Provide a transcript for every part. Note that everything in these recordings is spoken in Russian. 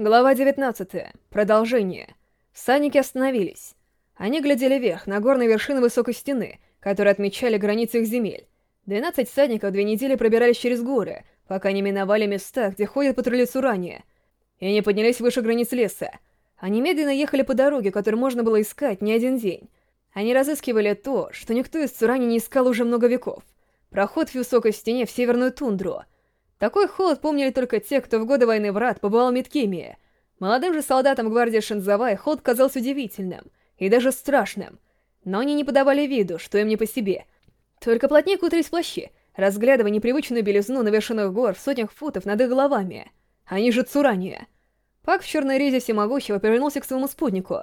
Глава 19. Продолжение. Саники остановились. Они глядели вверх, на горные вершины высокой стены, которые отмечали границы их земель. Двенадцать всадников две недели пробирались через горы, пока не миновали места, где ходят патрули Цурания, и они поднялись выше границ леса. Они медленно ехали по дороге, которую можно было искать не один день. Они разыскивали то, что никто из Цурани не искал уже много веков. Проход в высокой стене в северную тундру — такой холод помнили только те, кто в годы войны врат побывал в медкемии. Молодым же солдатам гвардии Шинзавай холод казался удивительным и даже страшным. Но они не подавали виду, что им не по себе. Только плотнее кутались в плащи, разглядывая непривычную белизну на гор в сотнях футов над их головами. Они же цурания. Пак в черной резе всемогущего повернулся к своему спутнику.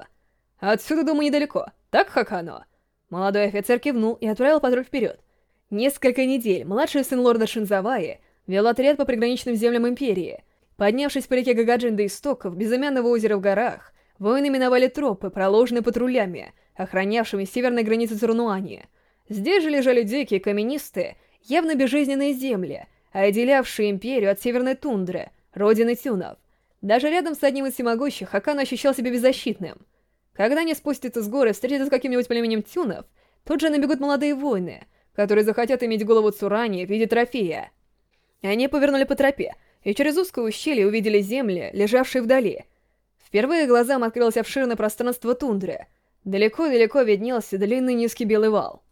«Отсюда, думаю, недалеко. Так, Хакано?» Молодой офицер кивнул и отправил патруль вперед. Несколько недель младший сын лорда Шинзаваи вел отряд по приграничным землям Империи. Поднявшись по реке Гагаджин до истоков, безымянного озера в горах, воины миновали тропы, проложенные патрулями, охранявшими северные границы Цурнуани. Здесь же лежали дикие, каменистые, явно безжизненные земли, отделявшие Империю от северной тундры, родины тюнов. Даже рядом с одним из всемогущих Хакан ощущал себя беззащитным. Когда они спустятся с горы и встретятся с каким-нибудь племенем тюнов, тут же набегут молодые воины, которые захотят иметь голову Цурани в виде трофея — они повернули по тропе, и через узкое ущелье увидели земли, лежавшие вдали. Впервые глазам открылось обширное пространство тундры. Далеко-далеко виднелся длинный низкий белый вал.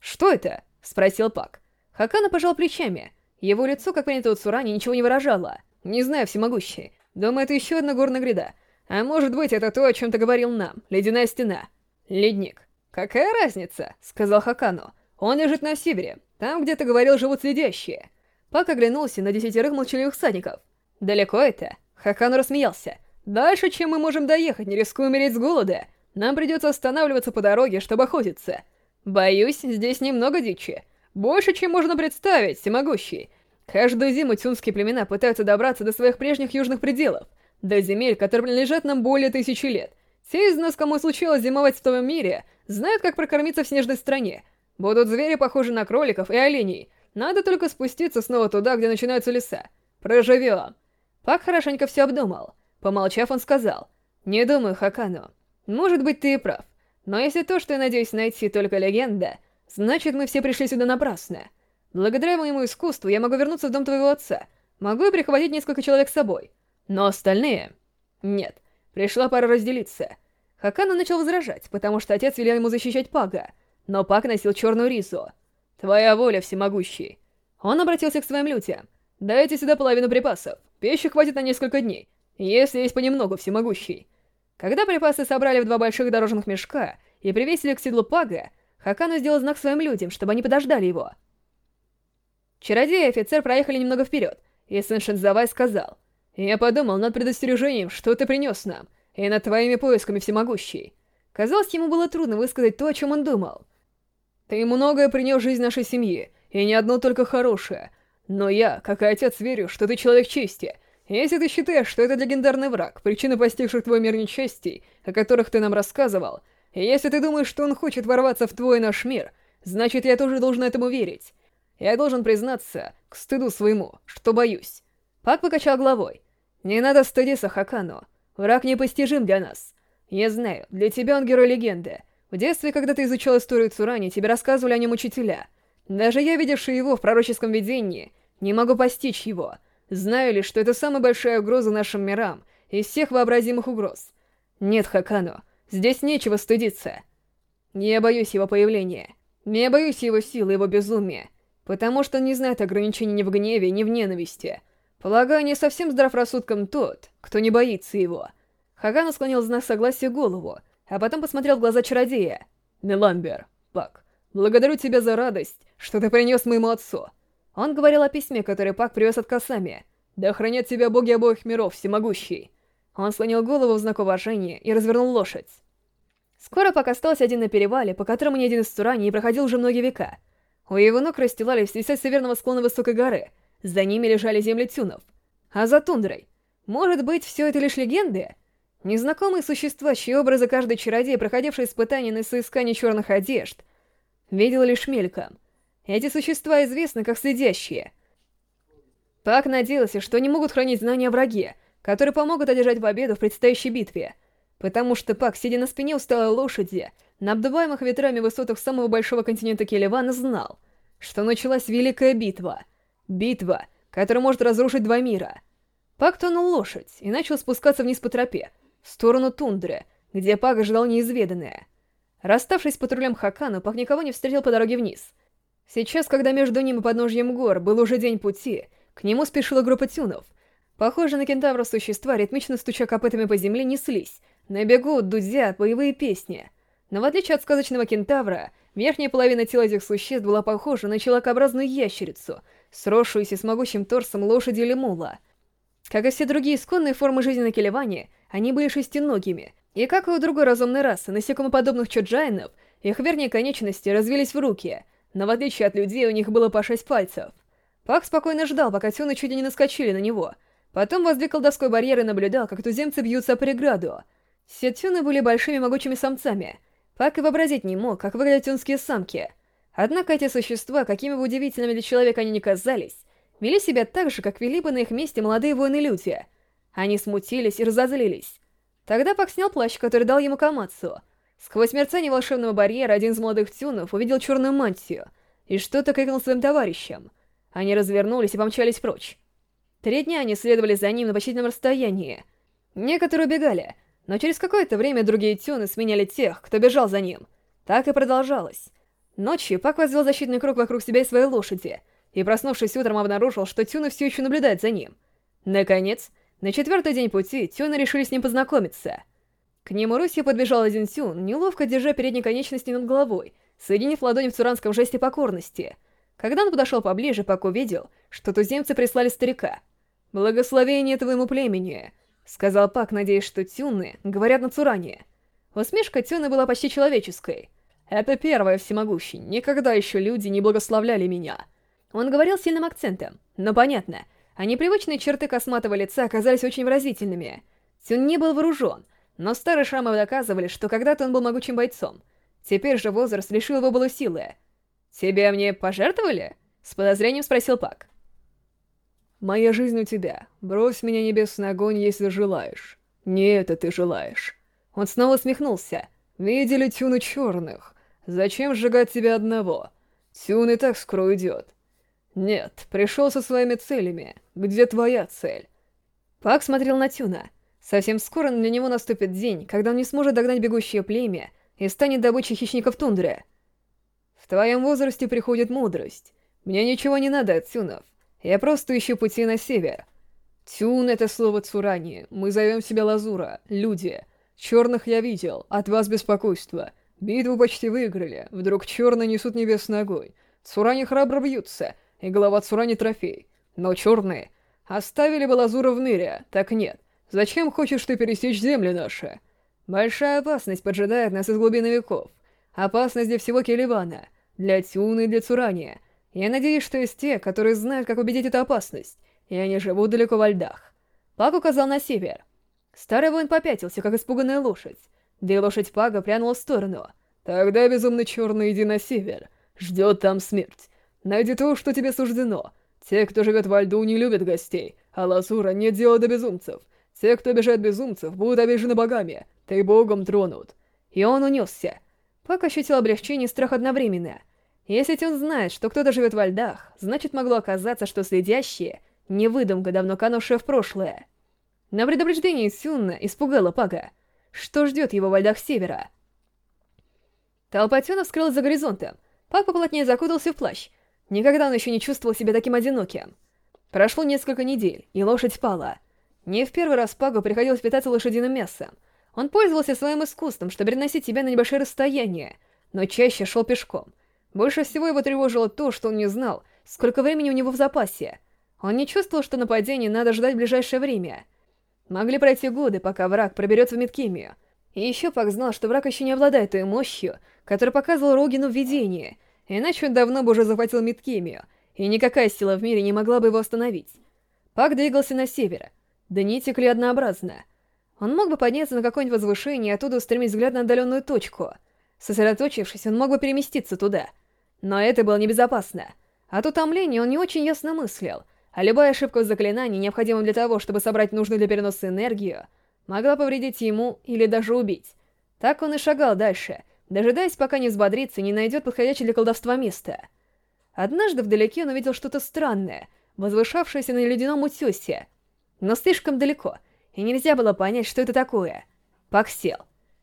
«Что это?» — спросил Пак. Хакана пожал плечами. Его лицо, как принято у Цурани, ничего не выражало. «Не знаю, всемогущий. Думаю, это еще одна горная гряда. А может быть, это то, о чем ты говорил нам. Ледяная стена. Ледник». «Какая разница?» — сказал Хакану. «Он лежит на севере. Там, где ты говорил, живут следящие». Пак оглянулся на десятерых молчаливых садников. «Далеко это?» Хакан рассмеялся. «Дальше, чем мы можем доехать, не рискуя умереть с голода. Нам придется останавливаться по дороге, чтобы охотиться. Боюсь, здесь немного дичи. Больше, чем можно представить, всемогущий. Каждую зиму тюнские племена пытаются добраться до своих прежних южных пределов, до земель, которые принадлежат нам более тысячи лет. Все из нас, кому случилось зимовать в том мире, знают, как прокормиться в снежной стране. Будут звери, похожие на кроликов и оленей, надо только спуститься снова туда, где начинаются леса. Проживем. Пак хорошенько все обдумал. Помолчав, он сказал. Не думаю, Хакану. Может быть, ты и прав. Но если то, что я надеюсь найти, только легенда, значит, мы все пришли сюда напрасно. Благодаря моему искусству я могу вернуться в дом твоего отца. Могу и прихватить несколько человек с собой. Но остальные... Нет. Пришла пора разделиться. Хакану начал возражать, потому что отец велел ему защищать Пага. Но Пак носил черную ризу. Твоя воля всемогущий. Он обратился к своим людям. Дайте сюда половину припасов. Пищи хватит на несколько дней, если есть понемногу всемогущий. Когда припасы собрали в два больших дорожных мешка и привесили к седлу Пага, Хакану сделал знак своим людям, чтобы они подождали его. Чародей и офицер проехали немного вперед, и Сэн Шинзавай сказал, «Я подумал над предостережением, что ты принес нам, и над твоими поисками всемогущий». Казалось, ему было трудно высказать то, о чем он думал — ты многое принешь в нашей семьи, и не одно только хорошее. Но я, как и отец, верю, что ты человек чести. Если ты считаешь, что это легендарный враг, причина постигших твой мир несчастий, о которых ты нам рассказывал, и если ты думаешь, что он хочет ворваться в твой наш мир, значит, я тоже должен этому верить. Я должен признаться, к стыду своему, что боюсь. Пак покачал головой. Не надо стыдиться, Хакано. Враг непостижим для нас. Я знаю, для тебя он герой легенды, в Детстве, когда ты изучал историю Цурани, тебе рассказывали о нем учителя. Даже я, видевший его в пророческом видении, не могу постичь его. Знаю ли, что это самая большая угроза нашим мирам из всех вообразимых угроз. Нет, Хакано, здесь нечего стыдиться. Я боюсь его появления. Я боюсь его силы, его безумия. Потому что он не знает ограничений ни в гневе, ни в ненависти. Полагаю, не совсем здрав рассудком тот, кто не боится его. Хакано склонил знак согласия голову, а потом посмотрел в глаза чародея. «Меламбер, Пак, благодарю тебя за радость, что ты принес моему отцу». Он говорил о письме, которое Пак привез от Касами. «Да хранят тебя боги обоих миров, всемогущий!» Он слонил голову в знак уважения и развернул лошадь. Скоро Пак остался один на перевале, по которому ни один из Турани не проходил уже многие века. У его ног расстилались леса северного склона высокой горы, за ними лежали земли тюнов. А за тундрой? Может быть, все это лишь легенды? Незнакомый существующий образы каждой чародей, проходившей испытания на соискание черных одежд, видел лишь мельком. Эти существа известны как следящие. Пак надеялся, что они могут хранить знания о враге, которые помогут одержать победу в предстоящей битве, потому что Пак, сидя на спине усталой лошади, на обдуваемых ветрами высотах самого большого континента Келевана, знал, что началась великая битва. Битва, которая может разрушить два мира. Пак тонул лошадь и начал спускаться вниз по тропе, сторону тундры, где Пага ждал неизведанное. Расставшись с патрулем Хакану, Пак никого не встретил по дороге вниз. Сейчас, когда между ним и подножьем гор был уже день пути, к нему спешила группа тюнов. Похоже на кентавра существа, ритмично стуча копытами по земле, неслись. набегут бегу, дудя, боевые песни. Но в отличие от сказочного кентавра, верхняя половина тела этих существ была похожа на человекообразную ящерицу, сросшуюся с могучим торсом лошади или мула. Как и все другие исконные формы жизни на Келеване, они были шестиногими, и как и у другой разумной расы, насекомых подобных чуджайнов, их вернее конечности развились в руки, но в отличие от людей у них было по шесть пальцев. Пак спокойно ждал, пока тюны чуть не наскочили на него. Потом воздвиг колдовской барьер и наблюдал, как туземцы бьются о преграду. Все тюны были большими могучими самцами. Пак и вообразить не мог, как выглядят тюнские самки. Однако эти существа, какими бы удивительными для человека они ни казались, вели себя так же, как вели бы на их месте молодые воины-люди — они смутились и разозлились. Тогда Пак снял плащ, который дал ему Камацу. Сквозь мерцание волшебного барьера один из молодых тюнов увидел черную мантию и что-то крикнул своим товарищам. Они развернулись и помчались прочь. Три дня они следовали за ним на почтительном расстоянии. Некоторые убегали, но через какое-то время другие тюны сменяли тех, кто бежал за ним. Так и продолжалось. Ночью Пак возвел защитный круг вокруг себя и своей лошади, и, проснувшись утром, обнаружил, что тюны все еще наблюдают за ним. Наконец, на четвертый день пути Тёна решили с ним познакомиться. К нему Русья подбежала Зинсюн, неловко держа передней конечности над головой, соединив ладони в цуранском жесте покорности. Когда он подошел поближе, Пак увидел, что туземцы прислали старика. «Благословение твоему племени», — сказал Пак, надеясь, что Тюны говорят на Цуране. Усмешка Тюны была почти человеческой. «Это первое всемогущий, никогда еще люди не благословляли меня». Он говорил сильным акцентом, но понятно — они а привычные черты косматого лица оказались очень выразительными. Тюн не был вооружен, но старые шрамы доказывали, что когда-то он был могучим бойцом. Теперь же возраст лишил его полусилы. «Тебя мне пожертвовали?» — с подозрением спросил Пак. «Моя жизнь у тебя. Брось меня небесный огонь, если желаешь. Не это ты желаешь». Он снова усмехнулся. «Видели тюны черных. Зачем сжигать тебя одного? Тюн и так скоро уйдет. «Нет, пришел со своими целями. Где твоя цель?» Пак смотрел на Тюна. Совсем скоро для него наступит день, когда он не сможет догнать бегущее племя и станет добычей хищников тундры. «В твоем возрасте приходит мудрость. Мне ничего не надо от Тюнов. Я просто ищу пути на север». «Тюн» — это слово Цурани. Мы зовем себя Лазура, люди. Черных я видел, от вас беспокойство. Битву почти выиграли. Вдруг черные несут небес ногой. Цурани храбро бьются — и голова Цура трофей. Но черные оставили бы Лазура в ныре, так нет. Зачем хочешь ты пересечь земли наши? Большая опасность поджидает нас из глубины веков. Опасность для всего Келебана, для Тюны и для Цурания. Я надеюсь, что есть те, которые знают, как убедить эту опасность, и они живут далеко во льдах. Пак указал на север. Старый воин попятился, как испуганная лошадь. Да и лошадь Пага прянула в сторону. «Тогда безумно черный иди на север. Ждет там смерть. Найди то, что тебе суждено. Те, кто живет во льду, не любят гостей. А Лазура нет дела до безумцев. Те, кто обижает безумцев, будут обижены богами. Ты богом тронут. И он унесся. Пак ощутил облегчение и страх одновременно. Если он знает, что кто-то живет во льдах, значит могло оказаться, что следящие — не выдумка, давно канувшая в прошлое. На предупреждение Сюнна испугала Пага. Что ждет его во льдах севера? Толпа Тюна вскрылась за горизонтом. Пак поплотнее закутался в плащ, Никогда он еще не чувствовал себя таким одиноким. Прошло несколько недель, и лошадь спала. Не в первый раз Пагу приходилось питаться лошадиным мясом. Он пользовался своим искусством, чтобы переносить себя на небольшие расстояния, но чаще шел пешком. Больше всего его тревожило то, что он не знал, сколько времени у него в запасе. Он не чувствовал, что нападение надо ждать в ближайшее время. Могли пройти годы, пока враг проберется в Миткемию. И еще Пак знал, что враг еще не обладает той мощью, которую показывал Рогину в видении — Иначе он давно бы уже захватил Миткемию, и никакая сила в мире не могла бы его остановить. Пак двигался на север. Да не текли однообразно. Он мог бы подняться на какое-нибудь возвышение и оттуда устремить взгляд на отдаленную точку. Сосредоточившись, он мог бы переместиться туда. Но это было небезопасно. От утомления он не очень ясно мыслил, а любая ошибка в заклинании, необходимом для того, чтобы собрать нужную для переноса энергию, могла повредить ему или даже убить. Так он и шагал дальше, Дожидаясь, пока не взбодрится, не найдет подходящее для колдовства место. Однажды вдалеке он увидел что-то странное, возвышавшееся на ледяном утесе. Но слишком далеко, и нельзя было понять, что это такое. Пак сел.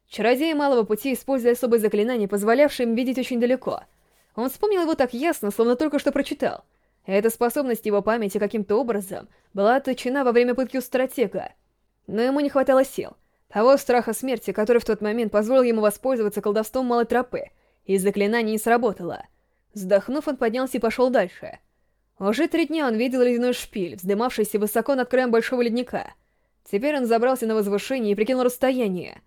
Чародеи малого пути, используя особые заклинания, позволявшие им видеть очень далеко. Он вспомнил его так ясно, словно только что прочитал. Эта способность его памяти каким-то образом была отточена во время пытки у стратега. Но ему не хватало сил — Того страха смерти, который в тот момент позволил ему воспользоваться колдовством малой тропы, и заклинание не сработало. Вздохнув, он поднялся и пошел дальше. Уже три дня он видел ледяной шпиль, вздымавшийся высоко над краем большого ледника. Теперь он забрался на возвышение и прикинул расстояние.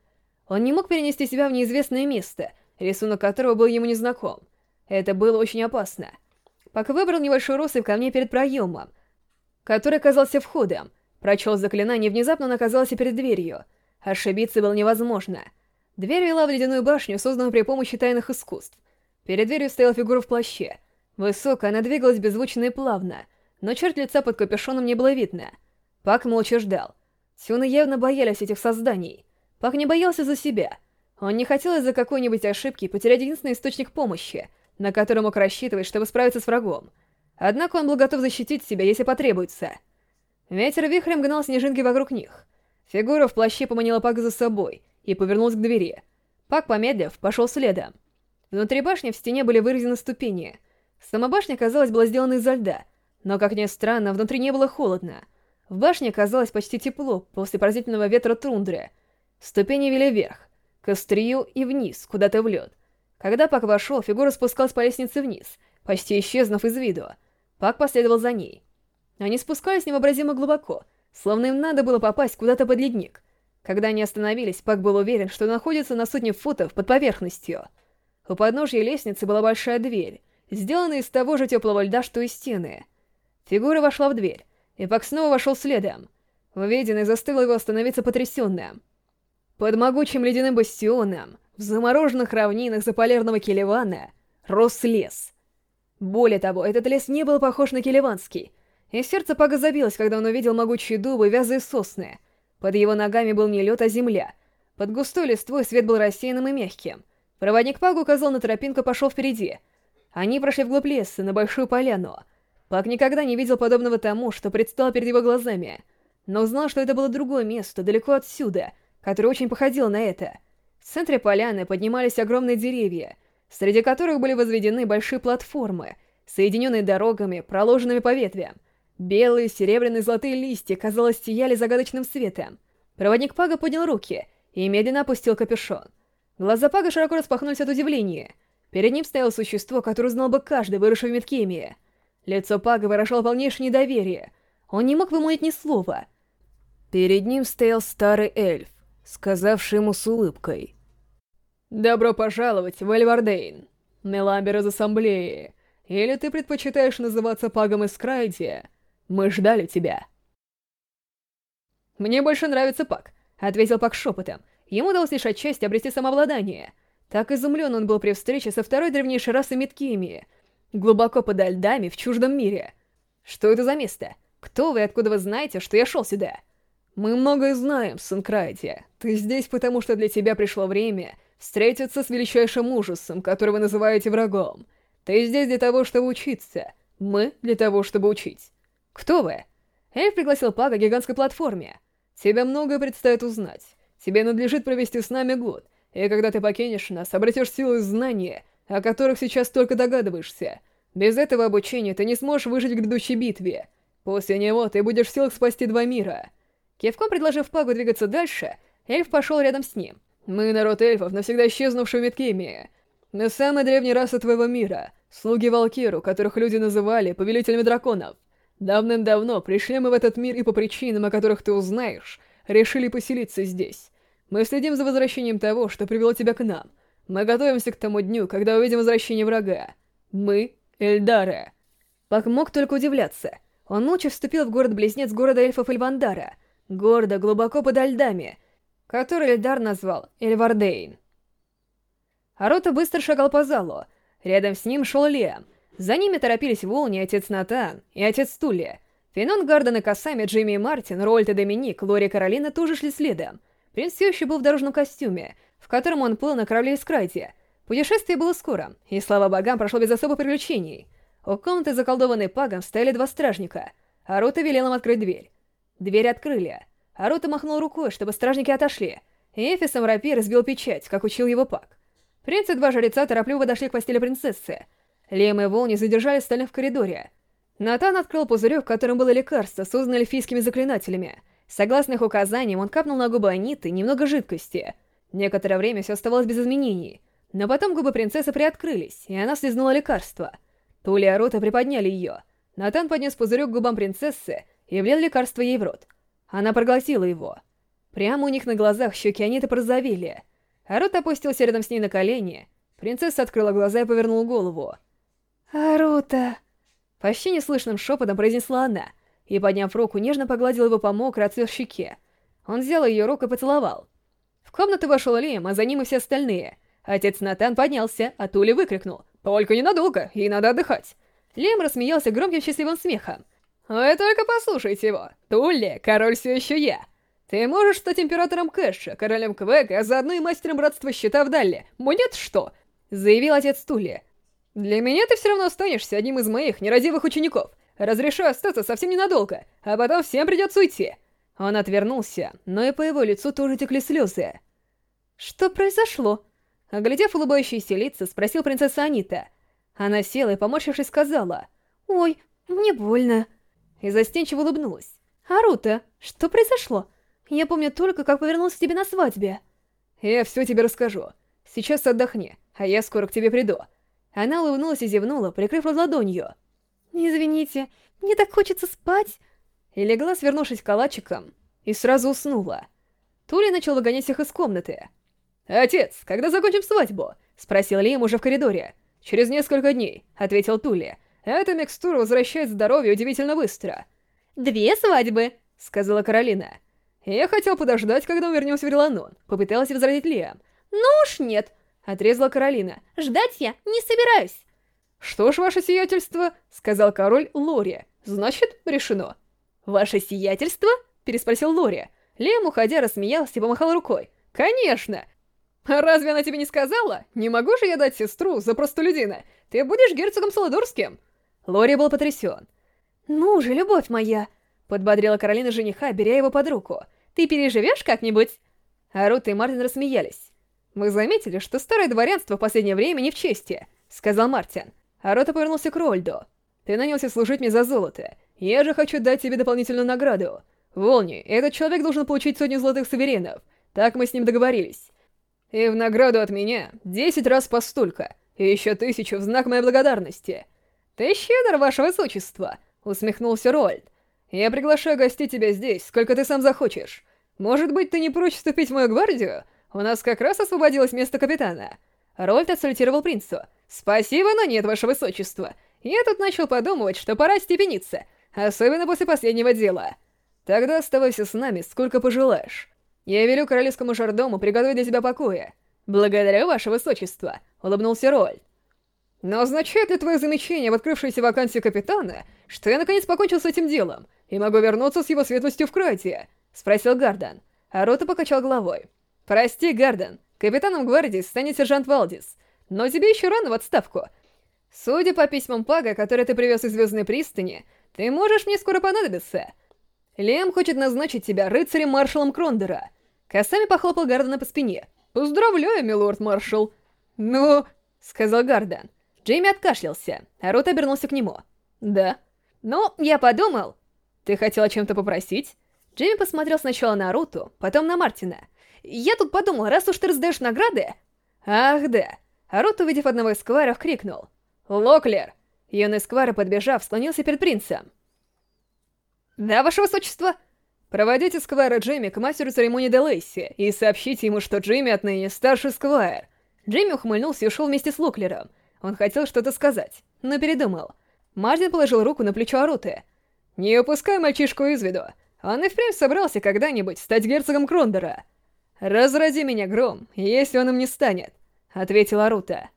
Он не мог перенести себя в неизвестное место, рисунок которого был ему незнаком. Это было очень опасно. Пока выбрал небольшой россыпь камней перед проемом, который Ошибиться было невозможно. Дверь вела в ледяную башню, созданную при помощи тайных искусств. Перед дверью стояла фигура в плаще. Высоко она двигалась беззвучно и плавно, но черт лица под капюшоном не было видно. Пак молча ждал. Сюны явно боялись этих созданий. Пак не боялся за себя. Он не хотел из-за какой-нибудь ошибки потерять единственный источник помощи, на который мог рассчитывать, чтобы справиться с врагом. Однако он был готов защитить себя, если потребуется. Ветер вихрем гнал снежинки вокруг них — Фигура в плаще поманила Пак за собой и повернулась к двери. Пак, помедлив, пошел следом. Внутри башни в стене были вырезаны ступени. Сама башня, казалось, была сделана изо льда, но, как ни странно, внутри не было холодно. В башне казалось почти тепло после поразительного ветра тундры. Ступени вели вверх, к острию и вниз, куда-то в лед. Когда Пак вошел, фигура спускалась по лестнице вниз, почти исчезнув из виду. Пак последовал за ней. Они спускались невообразимо глубоко — Словно им надо было попасть куда-то под ледник. Когда они остановились, Пак был уверен, что находится на сотне футов под поверхностью. У подножья лестницы была большая дверь, сделанная из того же теплого льда, что и стены. Фигура вошла в дверь, и Пак снова вошел следом. Увиденный застыл его остановиться потрясенным. Под могучим ледяным бастионом, в замороженных равнинах заполярного Келевана, рос лес. Более того, этот лес не был похож на Келеванский, и сердце Пага забилось, когда он увидел могучие дубы, вязы и сосны. Под его ногами был не лед, а земля. Под густой листвой свет был рассеянным и мягким. Проводник Пагу указал на тропинку и пошел впереди. Они прошли вглубь леса, на большую поляну. Паг никогда не видел подобного тому, что предстало перед его глазами, но узнал, что это было другое место, далеко отсюда, которое очень походило на это. В центре поляны поднимались огромные деревья, среди которых были возведены большие платформы, соединенные дорогами, проложенными по ветвям. Белые, серебряные, золотые листья, казалось, сияли загадочным светом. Проводник Пага поднял руки и медленно опустил капюшон. Глаза Пага широко распахнулись от удивления. Перед ним стояло существо, которое знал бы каждый, выросший в Меткемии. Лицо Пага выражало полнейшее недоверие. Он не мог вымолвить ни слова. Перед ним стоял старый эльф, сказавший ему с Мы ждали тебя. Мне больше нравится Пак, ответил Пак шепотом. Ему удалось лишь отчасти обрести самообладание. Так изумлен он был при встрече со второй древнейшей расой Меткимии, глубоко подо льдами в чуждом мире. Что это за место? Кто вы и откуда вы знаете, что я шел сюда? Мы многое знаем, сын Крайтия. Ты здесь, потому что для тебя пришло время встретиться с величайшим ужасом, которого называете врагом. Ты здесь для того, чтобы учиться. Мы для того, чтобы учить. Кто вы? Эльф пригласил Пака к гигантской платформе. Тебе многое предстоит узнать. Тебе надлежит провести с нами год. И когда ты покинешь нас, обретешь силу и знания, о которых сейчас только догадываешься. Без этого обучения ты не сможешь выжить в грядущей битве. После него ты будешь в силах спасти два мира. Кивком предложив Пагу двигаться дальше, эльф пошел рядом с ним. Мы народ эльфов, навсегда исчезнувший в Миткемии. Мы самая древняя раса твоего мира, слуги Валкиру, которых люди называли повелителями драконов. Давным давно пришли мы в этот мир и по причинам, о которых ты узнаешь, решили поселиться здесь. Мы следим за возвращением того, что привело тебя к нам. Мы готовимся к тому дню, когда увидим возвращение врага. Мы — эльдары. Пак мог только удивляться. Он молча вступил в город-близнец города эльфов Эльвандара, города глубоко подо льдами, который Эльдар назвал Эльвардейн. Арота быстро шагал по залу. Рядом с ним шел Лиам — за ними торопились Волни отец Натан, и отец Тулия. Фенон Гарден и Кассами, Джимми и Мартин, Рольт и Доминик, Лори и Каролина тоже шли следом. Принц все еще был в дорожном костюме, в котором он плыл на корабле из Крайте. Путешествие было скоро, и, слава богам, прошло без особых приключений. У комнаты, заколдованной пагом, стояли два стражника. Арута велел им открыть дверь. Дверь открыли. Арута махнул рукой, чтобы стражники отошли. И Эфисом рапир сбил печать, как учил его паг. Принц и два жреца торопливо подошли к постели принцессы — Лема и Волни задержали остальных в коридоре. Натан открыл пузырек, в котором было лекарство, созданное эльфийскими заклинателями. Согласно их указаниям, он капнул на губы Аниты немного жидкости. Некоторое время все оставалось без изменений. Но потом губы принцессы приоткрылись, и она слезнула лекарство. Тули и Арута приподняли ее. Натан поднес пузырек к губам принцессы и влил лекарство ей в рот. Она проглотила его. Прямо у них на глазах щеки Аниты прозовели. Арута опустился рядом с ней на колени. Принцесса открыла глаза и повернула голову. «Арута!» Почти неслышным шепотом произнесла она, и, подняв руку, нежно погладила его по мокрой от щеке. Он взял ее руку и поцеловал. В комнату вошел Лием, а за ним и все остальные. Отец Натан поднялся, а Тули выкрикнул. «Только ненадолго, и надо отдыхать!» Лем рассмеялся громким счастливым смехом. «Вы только послушайте его! Тули, король все еще я!» «Ты можешь стать императором Кэша, королем Квека, а заодно и мастером братства щита в Далле. Мне-то что?» Заявил отец Тули. Для меня ты все равно останешься одним из моих нерадивых учеников. Разрешу остаться совсем ненадолго, а потом всем придется уйти. Он отвернулся, но и по его лицу тоже текли слезы. Что произошло? Оглядев улыбающиеся лица, спросил принцесса Анита. Она села и, поморщившись, сказала. «Ой, мне больно». И застенчиво улыбнулась. «Арута, что произошло? Я помню только, как повернулся к тебе на свадьбе». «Я все тебе расскажу. Сейчас отдохни, а я скоро к тебе приду. Она улыбнулась и зевнула, прикрыв рот ладонью. «Извините, мне так хочется спать!» И легла, свернувшись калачиком, и сразу уснула. Тули начал выгонять всех из комнаты. «Отец, когда закончим свадьбу?» — спросил Лим уже в коридоре. «Через несколько дней», — ответил Тули. «Эта микстура возвращает здоровье удивительно быстро». «Две свадьбы!» — сказала Каролина. «Я хотел подождать, когда мы вернемся в Реланон», — попыталась возразить Лиам. «Ну уж нет, отрезала Каролина. «Ждать я не собираюсь!» «Что ж, ваше сиятельство?» — сказал король Лори. «Значит, решено». «Ваше сиятельство?» — переспросил Лори. Лем, уходя, рассмеялся и помахал рукой. «Конечно! А разве она тебе не сказала? Не могу же я дать сестру за простолюдина. Ты будешь герцогом Солодорским!» Лори был потрясен. «Ну же, любовь моя!» — подбодрила Каролина жениха, беря его под руку. «Ты переживешь как-нибудь?» А Рут и Мартин рассмеялись. Мы заметили, что старое дворянство в последнее время не в чести, сказал Мартин. А Рота повернулся к Рольду. Ты нанялся служить мне за золото. Я же хочу дать тебе дополнительную награду. Волни, этот человек должен получить сотню золотых суверенов. Так мы с ним договорились. И в награду от меня десять раз по столько, и еще тысячу в знак моей благодарности. Ты щедр, ваше высочество, усмехнулся Рольд. Я приглашаю гостей тебя здесь, сколько ты сам захочешь. Может быть, ты не прочь вступить в мою гвардию? У нас как раз освободилось место капитана. Рольд отсалютировал принцу. «Спасибо, но нет, ваше высочество. Я тут начал подумывать, что пора степениться, особенно после последнего дела. Тогда оставайся с нами, сколько пожелаешь. Я велю королевскому жардому приготовить для тебя покоя. Благодарю, ваше высочество», — улыбнулся Рольд. «Но означает ли твое замечание в открывшейся вакансии капитана, что я наконец покончил с этим делом и могу вернуться с его светлостью в Крайте?» — спросил Гардан, а Рота покачал головой. «Прости, Гарден, капитаном гвардии станет сержант Валдис, но тебе еще рано в отставку. Судя по письмам Пага, которые ты привез из Звездной пристани, ты можешь мне скоро понадобиться. Лем хочет назначить тебя рыцарем-маршалом Крондера». Косами похлопал Гардена по спине. «Поздравляю, милорд-маршал!» «Ну...» — сказал Гарден. Джейми откашлялся, а Рот обернулся к нему. «Да». «Ну, я подумал...» «Ты хотел о чем-то попросить?» Джейми посмотрел сначала на Руту, потом на Мартина. Я тут подумал, раз уж ты раздаешь награды... Ах да. Рот, увидев одного из сквайров, крикнул. «Локлер!» Юный сквайр, подбежав, склонился перед принцем. «Да, ваше высочество!» «Проводите сквайра Джимми к мастеру церемонии де и сообщите ему, что Джимми отныне старший сквайр». Джимми ухмыльнулся и ушел вместе с Локлером. Он хотел что-то сказать, но передумал. Мартин положил руку на плечо Аруты. «Не упускай мальчишку из виду. Он и впрямь собрался когда-нибудь стать герцогом Крондера». «Разрази меня гром, если он им не станет», — ответила Рута.